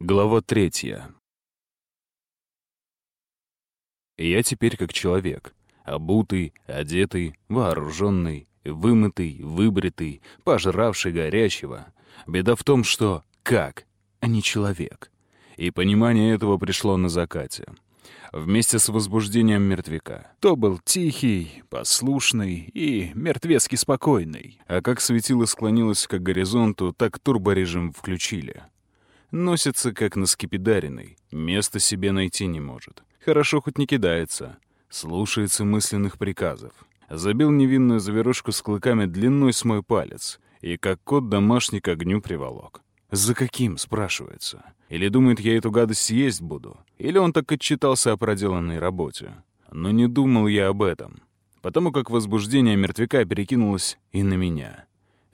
Глава третья. Я теперь как человек. Обутый, одетый, вооруженный, вымытый, выбритый, пожравший горячего. Беда в том, что как, а не человек. И понимание этого пришло на закате. Вместе с возбуждением мертвяка. То был тихий, послушный и мертвецки спокойный. А как светило склонилось к горизонту, так турборежим включили — Носится, как на скипидаренной. Места себе найти не может. Хорошо хоть не кидается. Слушается мысленных приказов. Забил невинную заверушку с клыками длиной с мой палец. И как кот домашний к огню приволок. «За каким?» — спрашивается. Или думает, я эту гадость съесть буду? Или он так отчитался о проделанной работе? Но не думал я об этом. Потому как возбуждение мертвяка перекинулось и на меня.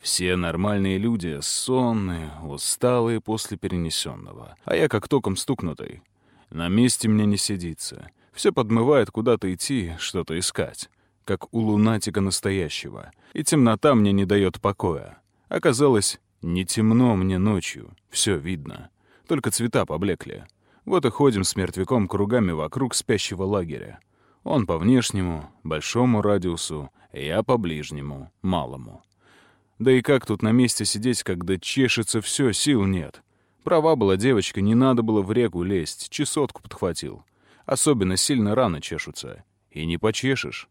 Все нормальные люди сонные, усталые после перенесенного. А я как током стукнутый. На месте мне не сидится. Все подмывает куда-то идти, что-то искать. Как у лунатика настоящего. И темнота мне не дает покоя. Оказалось, не темно мне ночью. Все видно. Только цвета поблекли. Вот и ходим с мертвяком кругами вокруг спящего лагеря. Он по внешнему, большому радиусу, я по ближнему, малому. Да и как тут на месте сидеть, когда чешется все, сил нет? Права была девочка, не надо было в реку лезть, чесотку подхватил. Особенно сильно рано чешутся. И не почешешь.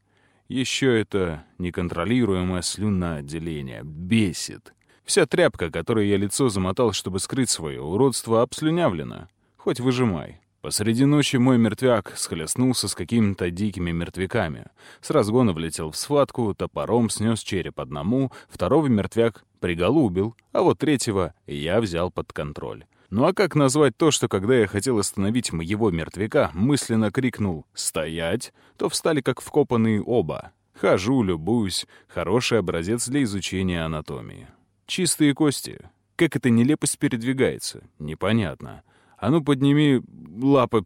Еще это неконтролируемое слюноотделение. Бесит. Вся тряпка, которой я лицо замотал, чтобы скрыть свое уродство, обслюнявлена. Хоть выжимай. Посреди ночи мой мертвяк схлестнулся с какими-то дикими мертвяками. С разгона влетел в схватку, топором снес череп одному, второго мертвяк приголубил, а вот третьего я взял под контроль. Ну а как назвать то, что когда я хотел остановить моего мертвяка, мысленно крикнул «Стоять!», то встали как вкопанные оба. Хожу, любуюсь. Хороший образец для изучения анатомии. Чистые кости. Как эта нелепость передвигается? Непонятно. А ну, подними лапы.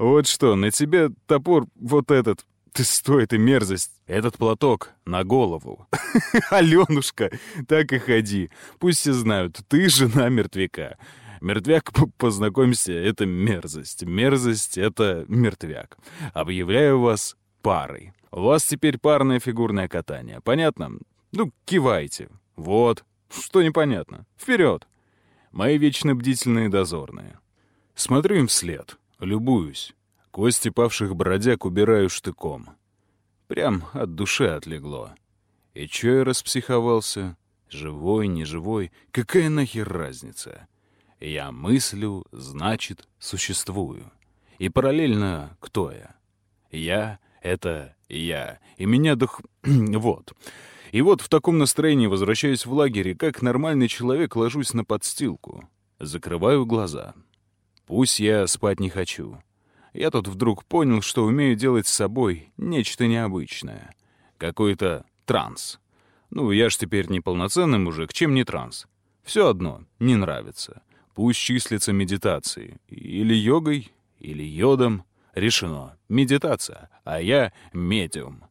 Вот что, на тебе топор вот этот. Ты стой, ты мерзость. Этот платок на голову. Аленушка, так и ходи. Пусть все знают, ты жена мертвяка. Мертвяк, познакомься, это мерзость. Мерзость — это мертвяк. Объявляю вас парой. У вас теперь парное фигурное катание. Понятно? Ну, кивайте. Вот. Что непонятно? Вперед! Мои вечно бдительные дозорные. Смотрю им вслед, любуюсь. Кости павших бродяг убираю штыком. Прям от души отлегло. И чё я распсиховался? Живой, неживой, какая нахер разница? Я мыслю, значит, существую. И параллельно кто я? Я — это я. И меня дух... вот. И вот в таком настроении возвращаюсь в лагерь как нормальный человек ложусь на подстилку. Закрываю глаза. Пусть я спать не хочу. Я тут вдруг понял, что умею делать с собой нечто необычное. Какой-то транс. Ну, я ж теперь не полноценный мужик, чем не транс? Все одно, не нравится. Пусть числится медитацией. Или йогой, или йодом. Решено. Медитация. А я медиум.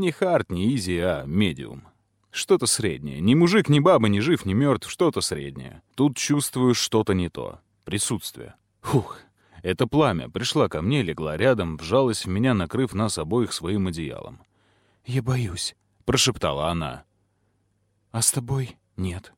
Не хард, не изи, а медиум. Что-то среднее. Ни мужик, ни баба, ни жив, ни мертв, что-то среднее. Тут чувствую что-то не то. Присутствие. Фух. Это пламя пришла ко мне, легла рядом, вжалась в меня, накрыв нас обоих своим одеялом. «Я боюсь», — прошептала она. «А с тобой нет».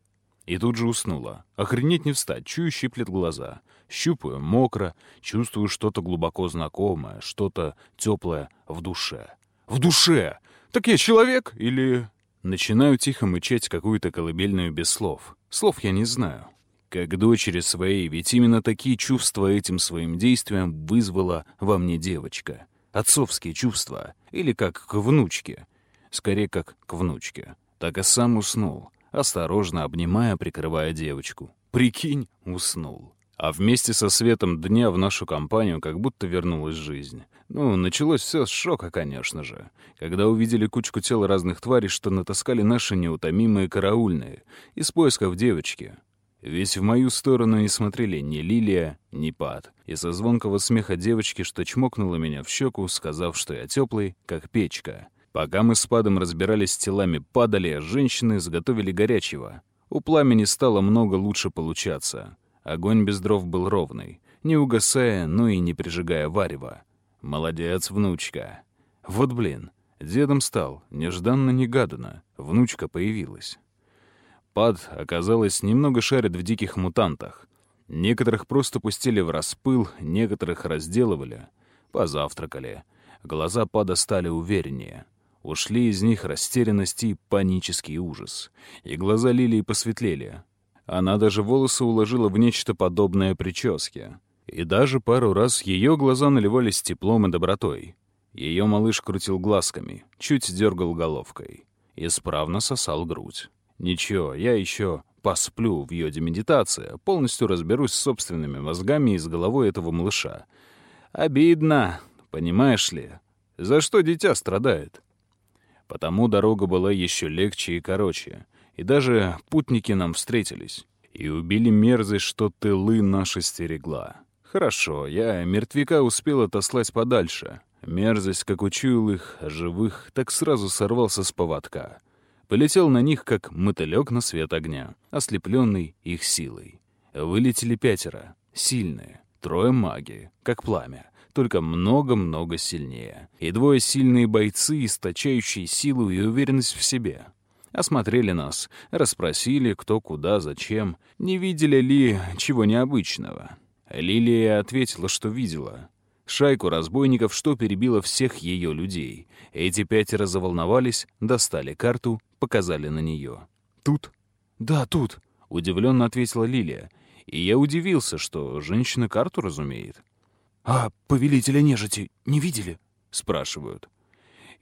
И тут же уснула. Охренеть не встать, чую, щиплет глаза. Щупаю, мокро, чувствую что-то глубоко знакомое, что-то теплое в душе. В душе! Так я человек или...» Начинаю тихо мычать какую-то колыбельную без слов. Слов я не знаю. Как дочери своей, ведь именно такие чувства этим своим действием вызвала во мне девочка. Отцовские чувства. Или как к внучке. Скорее, как к внучке. Так и сам уснул, осторожно обнимая, прикрывая девочку. Прикинь, уснул. А вместе со светом дня в нашу компанию как будто вернулась жизнь. Ну, началось все с шока, конечно же, когда увидели кучку тел разных тварей, что натаскали наши неутомимые караульные, из поисков девочки. Ведь в мою сторону не смотрели ни Лилия, ни Пат. Из-за звонкого смеха девочки, что чмокнула меня в щеку, сказав, что я теплый, как печка. Пока мы с Падом разбирались с телами, падали, женщины заготовили горячего. У пламени стало много лучше получаться. Огонь без дров был ровный, не угасая, но и не прижигая варева. Молодец, внучка. Вот блин, дедом стал, нежданно-негаданно, внучка появилась. Пад, оказалось, немного шарит в диких мутантах. Некоторых просто пустили в распыл, некоторых разделывали. Позавтракали. Глаза Пада стали увереннее. Ушли из них растерянность и панический ужас. И глаза Лилии посветлели. Она даже волосы уложила в нечто подобное прическе. И даже пару раз ее глаза наливались теплом и добротой. Ее малыш крутил глазками, чуть дергал головкой. Исправно сосал грудь. Ничего, я еще посплю в йоде медитации, полностью разберусь с собственными мозгами и с головой этого малыша. Обидно, понимаешь ли, за что дитя страдает. Потому дорога была еще легче и короче. И даже путники нам встретились. И убили мерзость, что тылы наши стерегла. Хорошо, я мертвяка успел отослать подальше. Мерзость, как учуял их, живых, так сразу сорвался с поводка. Полетел на них, как мотылек на свет огня, ослепленный их силой. Вылетели пятеро, сильные, трое маги, как пламя, только много-много сильнее. И двое сильные бойцы, источающие силу и уверенность в себе. Осмотрели нас, расспросили, кто куда, зачем, не видели ли чего необычного. Лилия ответила, что видела. Шайку разбойников, что перебило всех ее людей. Эти пятеро заволновались, достали карту, показали на нее. «Тут?» «Да, тут», — удивленно ответила Лилия. И я удивился, что женщина карту разумеет. «А повелителя нежити не видели?» — спрашивают.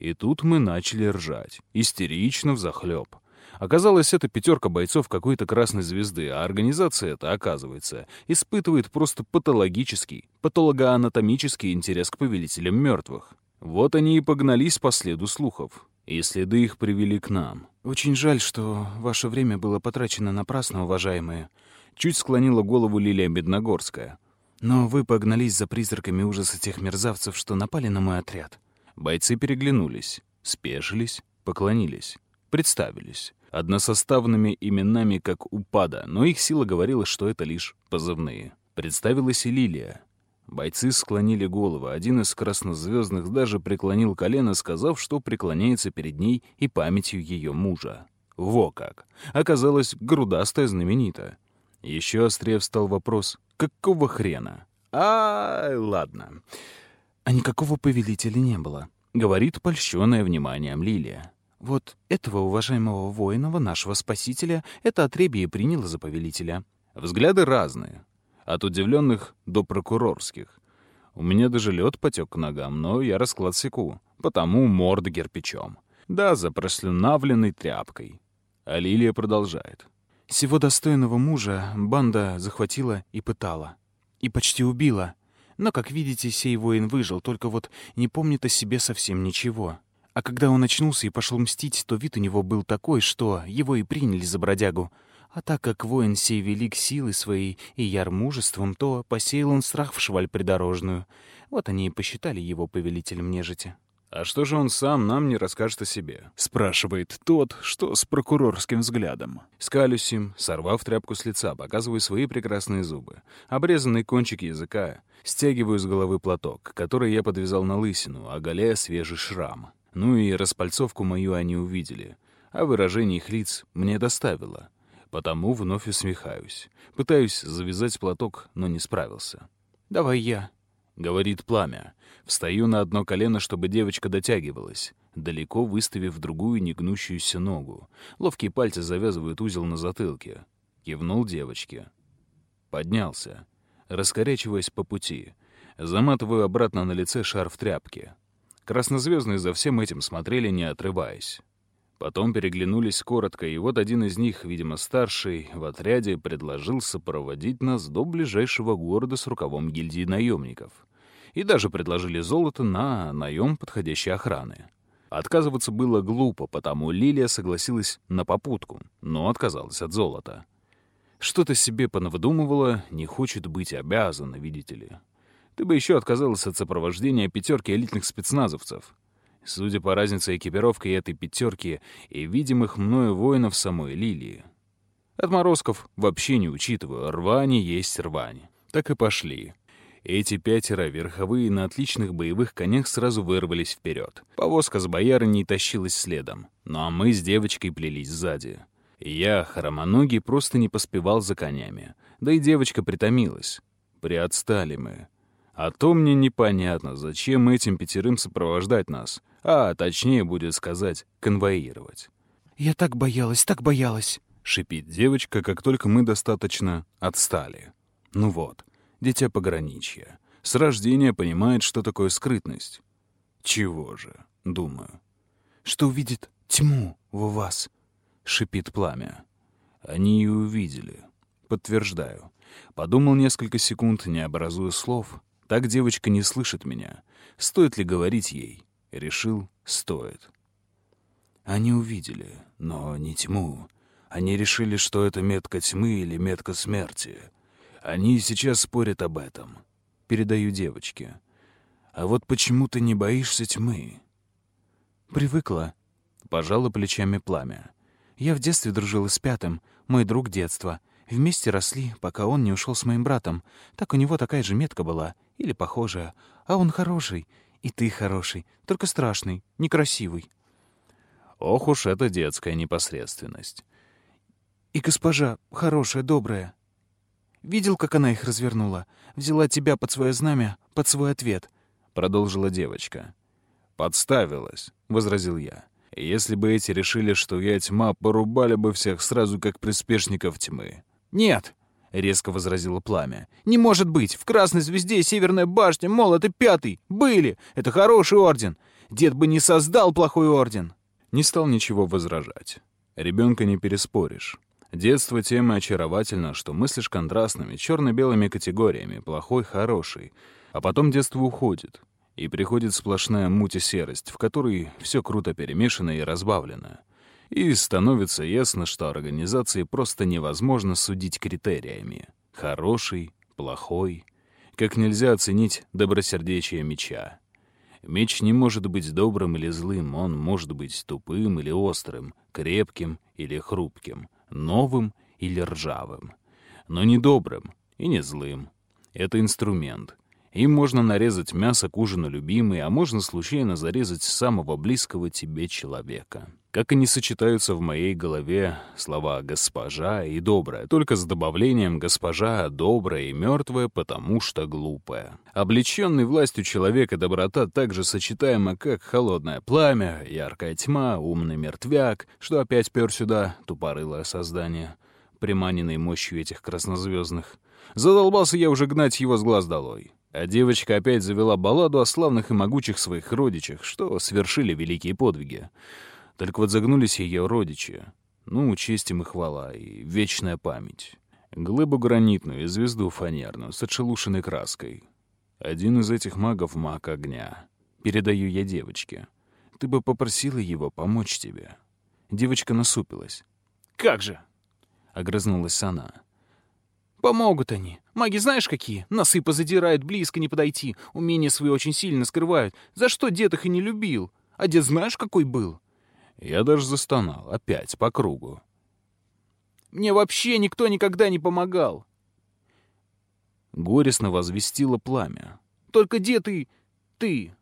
И тут мы начали ржать, истерично взахлеб. Оказалось, это пятерка бойцов какой-то красной звезды, а организация эта, оказывается, испытывает просто патологический, патологоанатомический интерес к повелителям мертвых. Вот они и погнались по следу слухов, и следы их привели к нам. «Очень жаль, что ваше время было потрачено напрасно, уважаемые», чуть склонила голову Лилия Бедногорская. «Но вы погнались за призраками ужаса тех мерзавцев, что напали на мой отряд». Бойцы переглянулись, спешились, поклонились, представились односоставными именами, как у Пада, но их сила говорила, что это лишь позывные. Представилась и Лилия. Бойцы склонили головы. Один из краснозвездных даже преклонил колено, сказав, что преклоняется перед ней и памятью ее мужа. Во как! Оказалось, грудастая знаменита. Еще острее встал вопрос, какого хрена? А, ладно. А никакого повелителя не было, говорит польщенная вниманием Лилия. Вот этого уважаемого воинова, нашего спасителя, это отребье приняло за повелителя. Взгляды разные. От удивленных до прокурорских. У меня даже лед потек к ногам, но я расклад секу, потому морда кирпичом. Да, за прослюнавленной тряпкой. А Лилия продолжает. Всего достойного мужа банда захватила и пытала. И почти убила. Но, как видите, сей воин выжил, только вот не помнит о себе совсем ничего. А когда он очнулся и пошел мстить, то вид у него был такой, что его и приняли за бродягу. А так как воин сей велик силой своей и яр мужеством, то посеял он страх в шваль придорожную. Вот они и посчитали его повелителем нежити. «А что же он сам нам не расскажет о себе?» — спрашивает тот, что с прокурорским взглядом. Скалюсь им, сорвав тряпку с лица, показываю свои прекрасные зубы, обрезанный кончик языка, стягиваю с головы платок, который я подвязал на лысину, оголяя свежий шрам. Ну и распальцовку мою они увидели, а выражение их лиц мне доставило. Потому вновь усмехаюсь. Пытаюсь завязать платок, но не справился. «Давай я», — говорит пламя. Встаю на одно колено, чтобы девочка дотягивалась, далеко выставив другую негнущуюся ногу. Ловкие пальцы завязывают узел на затылке. Кивнул девочке. Поднялся, раскорячиваясь по пути. Заматываю обратно на лице шар в тряпке. Краснозвездные за всем этим смотрели, не отрываясь. Потом переглянулись коротко, и вот один из них, видимо, старший, в отряде предложил сопроводить нас до ближайшего города с рукавом гильдии наемников. И даже предложили золото на наем подходящей охраны. Отказываться было глупо, потому Лилия согласилась на попутку, но отказалась от золота. Что-то себе понавыдумывала, не хочет быть обязана, видите ли. Ты бы еще отказалась от сопровождения пятерки элитных спецназовцев. Судя по разнице экипировки этой пятерки и видимых мною воинов самой Лилии. Отморозков вообще не учитываю, рвани есть рвань. Так и пошли. Эти пятеро верховые на отличных боевых конях сразу вырвались вперед. Повозка с боярыней тащилась следом, ну а мы с девочкой плелись сзади. Я, хромоногий, просто не поспевал за конями. Да и девочка притомилась. Приотстали мы. А то мне непонятно, зачем этим пятерым сопровождать нас, а, точнее будет сказать, конвоировать. «Я так боялась, так боялась», — шипит девочка, как только мы достаточно отстали. Ну вот, дитя пограничья. С рождения понимает, что такое скрытность. Чего же, думаю. Что увидит тьму в вас, шипит пламя. Они и увидели. Подтверждаю. Подумал несколько секунд, не образуя слов. Так девочка не слышит меня. Стоит ли говорить ей? Решил, стоит. Они увидели, но не тьму. Они решили, что это метка тьмы или метка смерти. Они сейчас спорят об этом. Передаю девочке. А вот почему ты не боишься тьмы? Привыкла. Пожала плечами пламя. Я в детстве дружила с пятым, мой друг детства. Вместе росли, пока он не ушел с моим братом. Так у него такая же метка была, или похожая. А он хороший, и ты хороший, только страшный, некрасивый. Ох уж эта детская непосредственность. И госпожа хорошая, добрая. Видел, как она их развернула? Взяла тебя под свое знамя, под свой ответ. Продолжила девочка. «Подставилась», — возразил я. «Если бы эти решили, что я тьма, порубали бы всех сразу, как приспешников тьмы». «Нет», — резко возразило пламя. «Не может быть! В Красной Звезде, Северная Башня, Молот и Пятый были! Это хороший орден! Дед бы не создал плохой орден!» Не стал ничего возражать. Ребенка не переспоришь. Детство тем и очаровательно, что мыслишь контрастными, черно-белыми категориями, плохой, хороший. А потом детство уходит, и приходит сплошная муть и серость, в которой все круто перемешано и разбавлено. И становится ясно, что организации просто невозможно судить критериями. Хороший, плохой. Как нельзя оценить добросердечие меча. Меч не может быть добрым или злым, он может быть тупым или острым, крепким или хрупким, новым или ржавым. Но не добрым и не злым. Это инструмент. Им можно нарезать мясо к ужину любимый, а можно случайно зарезать самого близкого тебе человека. Как они сочетаются в моей голове слова «госпожа» и «добрая», только с добавлением «госпожа» добрая и мертвая, потому что глупая. Облеченный властью человека доброта также сочетаема, как холодное пламя, яркая тьма, умный мертвяк, что опять пер сюда, тупорылое создание, приманенный мощью этих краснозвездных. Задолбался я уже гнать его с глаз долой. А девочка опять завела балладу о славных и могучих своих родичах, что совершили великие подвиги. Только вот загнулись ее родичи. Ну, честь им и хвала, и вечная память. Глыбу гранитную и звезду фанерную с отшелушенной краской. Один из этих магов — маг огня. Передаю я девочке. Ты бы попросила его помочь тебе. Девочка насупилась. «Как же?» — огрызнулась она. Помогут они. Маги знаешь какие? Носы позадирают, близко не подойти. Умения свои очень сильно скрывают. За что дед их и не любил? А дед знаешь, какой был? Я даже застонал. Опять, по кругу. Мне вообще никто никогда не помогал. Горестно возвестило пламя. Только дед и... ты.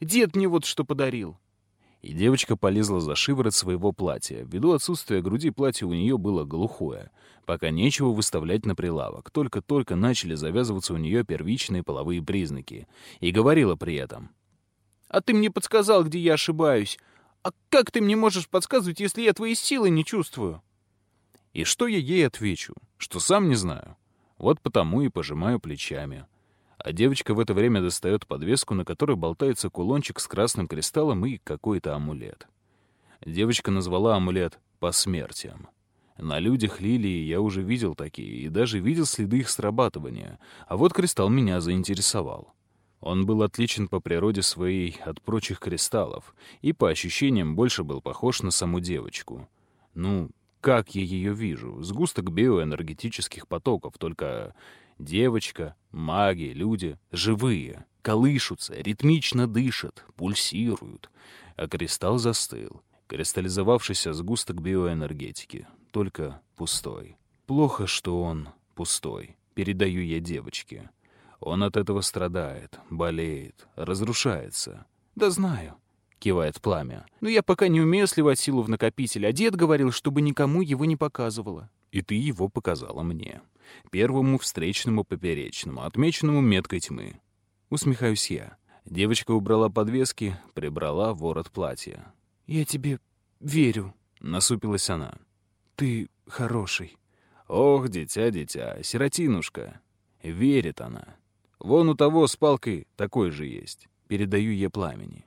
Дед мне вот что подарил. И девочка полезла за шиворот своего платья. Ввиду отсутствия груди платье у нее было глухое. Пока нечего выставлять на прилавок. Только-только начали завязываться у нее первичные половые признаки. И говорила при этом. «А ты мне подсказал, где я ошибаюсь. А как ты мне можешь подсказывать, если я твои силы не чувствую?» И что я ей отвечу? Что сам не знаю. Вот потому и пожимаю плечами. А девочка в это время достает подвеску, на которой болтается кулончик с красным кристаллом и какой-то амулет. Девочка назвала амулет «посмертием». На людях лилии я уже видел такие, и даже видел следы их срабатывания, а вот кристалл меня заинтересовал. Он был отличен по природе своей от прочих кристаллов, и по ощущениям больше был похож на саму девочку. Ну, как я ее вижу? Сгусток биоэнергетических потоков, только девочка, маги, люди живые, колышутся, ритмично дышат, пульсируют. А кристалл застыл, кристаллизовавшийся сгусток биоэнергетики только пустой. Плохо, что он пустой. Передаю я девочке. Он от этого страдает, болеет, разрушается. Да знаю, кивает пламя. Но я пока не умею сливать силу в накопитель, а дед говорил, чтобы никому его не показывала. И ты его показала мне. Первому встречному поперечному, отмеченному меткой тьмы. Усмехаюсь я. Девочка убрала подвески, прибрала ворот платья. «Я тебе верю», — насупилась она. «Ты хороший». «Ох, дитя, дитя, сиротинушка». Верит она. Вон у того с палкой такой же есть. Передаю ей пламени.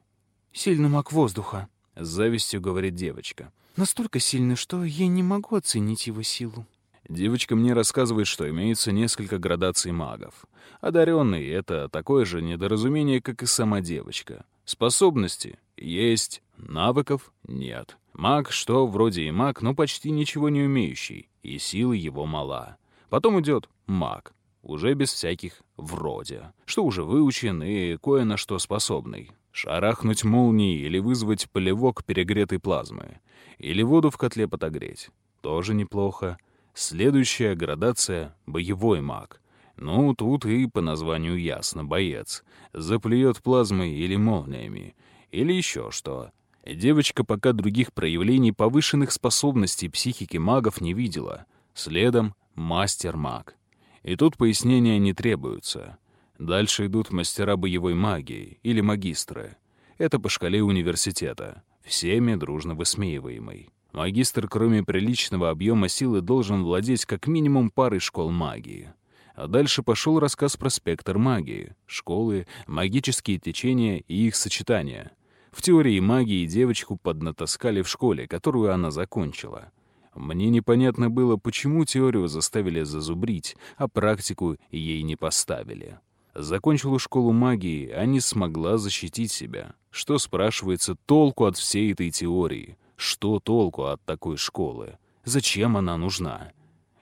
«Сильный маг воздуха», — с завистью говорит девочка. «Настолько сильный, что я не могу оценить его силу». Девочка мне рассказывает, что имеется несколько градаций магов. Одаренный — это такое же недоразумение, как и сама девочка. Способности есть, навыков нет. Маг, что вроде и маг, но почти ничего не умеющий, и силы его мала. Потом идет маг, уже без всяких «вроде», что уже выучен и кое на что способный. Шарахнуть молнией или вызвать полевок перегретой плазмы. Или воду в котле подогреть. Тоже неплохо. Следующая градация — боевой маг. Ну, тут и по названию ясно, боец. Заплюет плазмой или молниями. Или еще что. Девочка пока других проявлений повышенных способностей психики магов не видела. Следом — мастер-маг. И тут пояснения не требуются. Дальше идут мастера боевой магии или магистры. Это по шкале университета, всеми дружно высмеиваемый. Магистр, кроме приличного объема силы, должен владеть как минимум парой школ магии. А дальше пошел рассказ про спектр магии, школы, магические течения и их сочетания. В теории магии девочку поднатаскали в школе, которую она закончила. Мне непонятно было, почему теорию заставили зазубрить, а практику ей не поставили. Закончила школу магии, а не смогла защитить себя. Что, спрашивается, толку от всей этой теории? Что толку от такой школы? Зачем она нужна?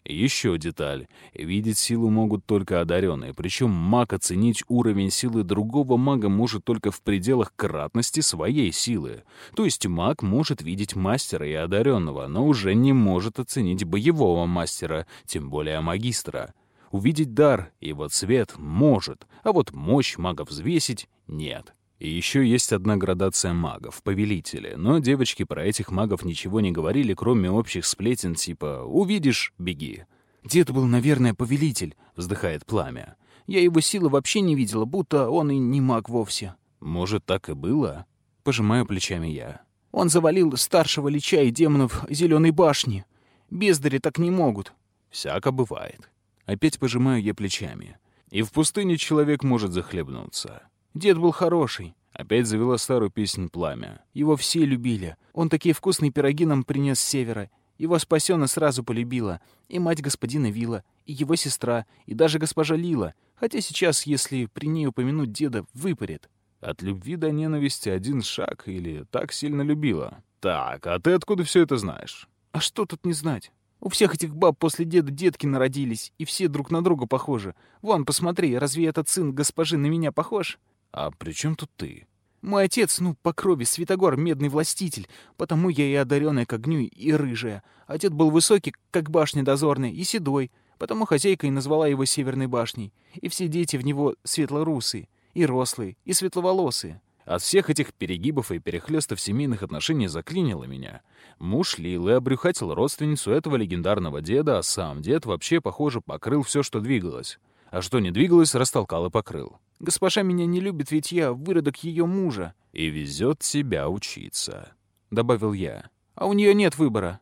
Еще деталь. Видеть силу могут только одаренные, причем маг оценить уровень силы другого мага может только в пределах кратности своей силы. То есть маг может видеть мастера и одаренного, но уже не может оценить боевого мастера, тем более магистра. Увидеть дар, его цвет может, а вот мощь мага взвесить — нет. И еще есть одна градация магов, повелители, но девочки про этих магов ничего не говорили, кроме общих сплетен типа «увидишь — беги». «Дед был, наверное, повелитель», — вздыхает пламя. «Я его силы вообще не видела, будто он и не маг вовсе». «Может, так и было?» — пожимаю плечами я. «Он завалил старшего лича и демонов Зеленой башни. Бездари так не могут». «Всяко бывает». Опять пожимаю я плечами. И в пустыне человек может захлебнуться. Дед был хороший. Опять завела старую песнь «Пламя». Его все любили. Он такие вкусные пироги нам принес с севера. Его спасённо сразу полюбила. И мать господина Вила, и его сестра, и даже госпожа Лила. Хотя сейчас, если при ней упомянуть деда, выпарит. От любви до ненависти один шаг или так сильно любила. Так, а ты откуда все это знаешь? А что тут не знать? У всех этих баб после деда детки народились, и все друг на друга похожи. Вон, посмотри, разве этот сын госпожи на меня похож? «А при чем тут ты?» «Мой отец, ну, по крови, Святогор, медный властитель, потому я и одаренная к огню, и рыжая. Дед был высокий, как башня дозорная, и седой, потому хозяйка и назвала его Северной башней. И все дети в него светлорусые, и рослые, и светловолосые». От всех этих перегибов и перехлестов семейных отношений заклинило меня. Муж Лилы обрюхатил родственницу этого легендарного деда, а сам дед вообще, похоже, покрыл все, что двигалось. А что не двигалось, растолкал и покрыл. Госпожа меня не любит, ведь я выродок ее мужа. И везет себя учиться, — добавил я. А у нее нет выбора.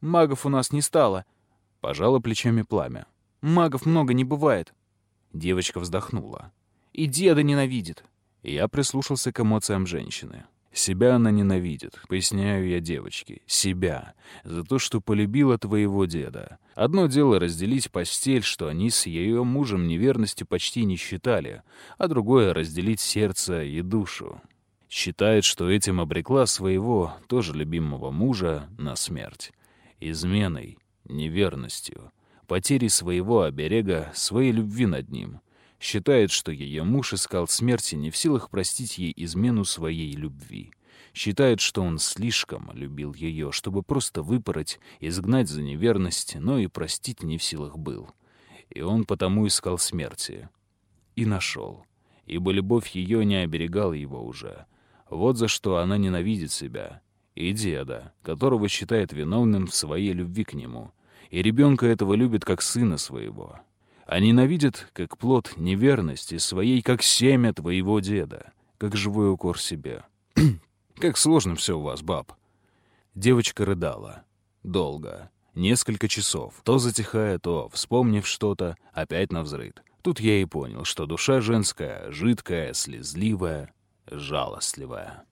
Магов у нас не стало. Пожала плечами пламя. Магов много не бывает. Девочка вздохнула. И деда ненавидит. Я прислушался к эмоциям женщины. Себя она ненавидит, поясняю я девочке. Себя. За то, что полюбила твоего деда. Одно дело разделить постель, что они с ее мужем неверностью почти не считали, а другое — разделить сердце и душу. Считает, что этим обрекла своего, тоже любимого мужа, на смерть. Изменой, неверностью, потерей своего оберега, своей любви над ним — Считает, что ее муж искал смерти, не в силах простить ей измену своей любви. Считает, что он слишком любил ее, чтобы просто выпороть, изгнать за неверность, но и простить не в силах был. И он потому искал смерти. И нашел. Ибо любовь ее не оберегала его уже. Вот за что она ненавидит себя. И деда, которого считает виновным в своей любви к нему. И ребенка этого любит как сына своего. А ненавидит, как плод неверности своей, как семя твоего деда, как живой укор себе. Как сложно все у вас, баб. Девочка рыдала. Долго. Несколько часов. То затихая, то, вспомнив что-то, опять навзрыд. Тут я и понял, что душа женская, жидкая, слезливая, жалостливая.